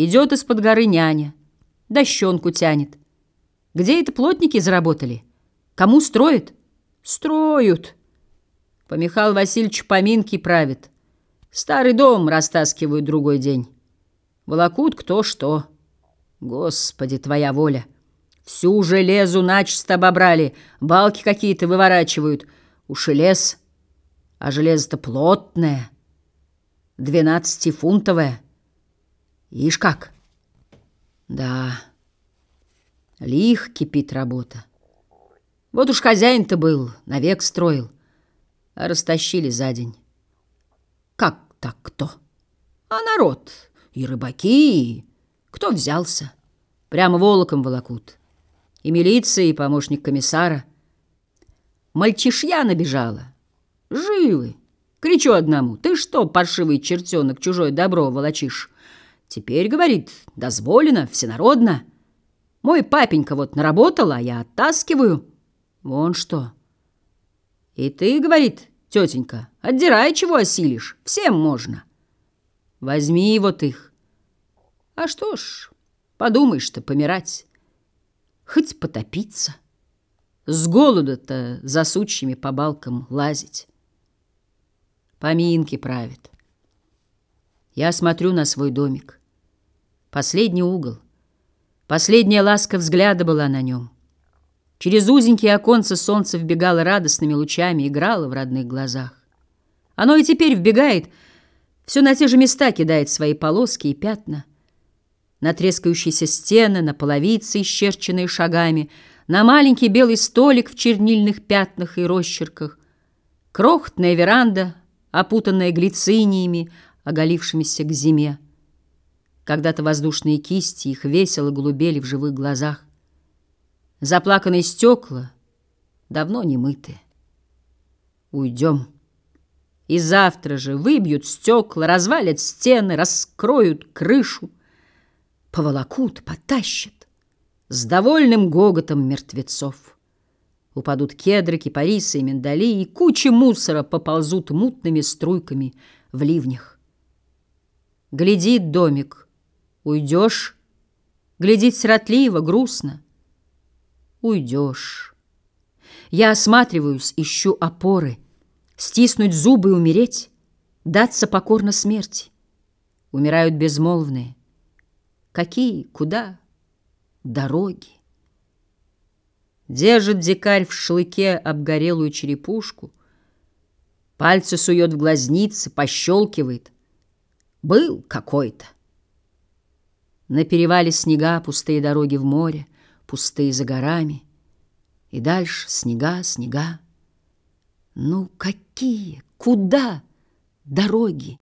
Идет из-под горы няня, дощенку тянет. Где это плотники заработали? Кому строят? Строят. По Михаилу поминки правит. Старый дом растаскивают другой день. Волокут кто что. Господи, твоя воля! Всю железу начисто обобрали, балки какие-то выворачивают. Уж лес, а железо-то плотное, двенадцатифунтовое. Ишь как? Да, лих кипит работа. Вот уж хозяин-то был, навек строил, а растащили за день. Как так кто? А народ, и рыбаки, кто взялся? Прямо волоком волокут. И милиция, и помощник комиссара. Мальчишья набежала. Живы. Кричу одному. Ты что, паршивый чертенок, чужое добро волочишь? Теперь, говорит, дозволено, всенародно. Мой папенька вот наработал, а я оттаскиваю. Вон что. И ты, говорит, тетенька, отдирай, чего осилишь. Всем можно. Возьми вот их. А что ж, подумаешь-то, помирать. Хоть потопиться. С голода-то за сучьями по балкам лазить. Поминки правит. Я смотрю на свой домик. Последний угол. Последняя ласка взгляда была на нем. Через узенькие оконца солнце вбегало радостными лучами, играло в родных глазах. Оно и теперь вбегает, все на те же места кидает свои полоски и пятна. На трескающиеся стены, на половицы, исчерченные шагами, на маленький белый столик в чернильных пятнах и росчерках, крохотная веранда, опутанная глициниями, оголившимися к зиме. Когда-то воздушные кисти их весело голубели в живых глазах. Заплаканные стекла давно не мыты. Уйдем. И завтра же выбьют стекла, развалят стены, раскроют крышу, поволокут, потащат с довольным гоготом мертвецов. Упадут кедры, кипарисы и миндали, и кучи мусора поползут мутными струйками в ливнях. Глядит домик — Уйдешь, глядит сиротливо, грустно. Уйдешь. Я осматриваюсь, ищу опоры, стиснуть зубы и умереть, даться покорно смерти. Умирают безмолвные. Какие, куда? Дороги. Держит дикарь в шлыке обгорелую черепушку, пальцы сует в глазницы, пощелкивает. Был какой-то. На перевале снега, пустые дороги в море, пустые за горами. И дальше снега, снега. Ну, какие, куда дороги?